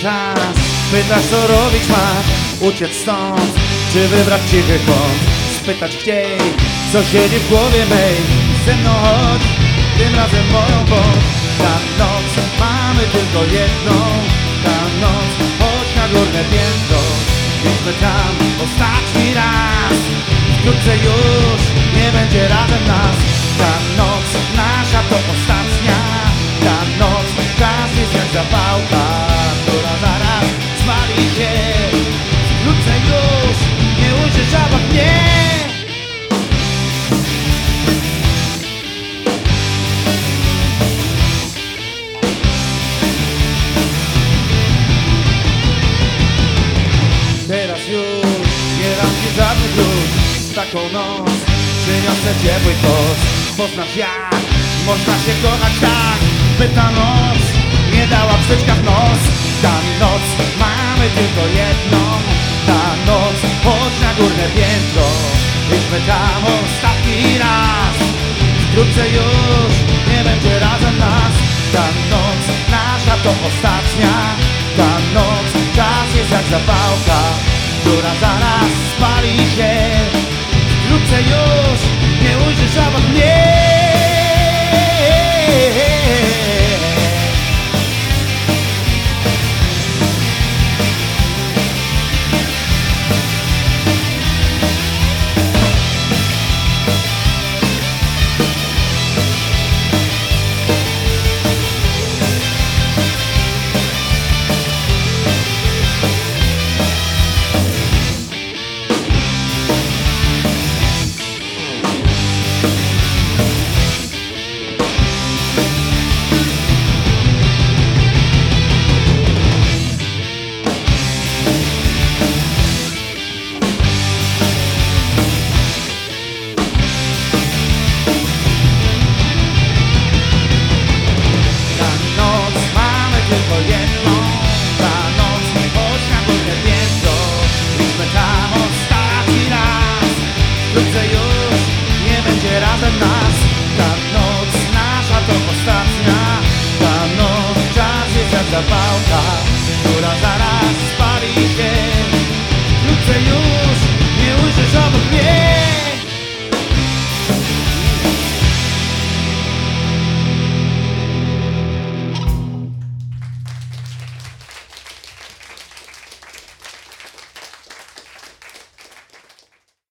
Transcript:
Pytasz co robić masz, uciec stąd. Czy wybrać cichy kąt Spytać gdzie, co siedzi w głowie mej. Ze mną chodź, tym razem moją bądź Ta noc mamy tylko jedną. Ta noc, chodź na górne piętro. Idźmy tam ostatni raz. Wkrótce już nie będzie razem nas. Ta noc nasza to ostatnia. Ta noc czas jest jak zapałka taką noc przyniosę ciepły kos. Poznasz jak można się kochać tak By ta noc nie dała w nos. Ta noc mamy tylko jedną. Ta noc chodź na górne piętro. Idźmy tam ostatni raz. Wkrótce już nie będzie razem nas. Ta noc nasza to ostatnia. Ta noc czas jest jak zapałka Która zaraz spali się Wkrótce już nie będzie razem nas. Ta noc nasza to ostatnia. Ta noc czas jest jak zapałka Która zaraz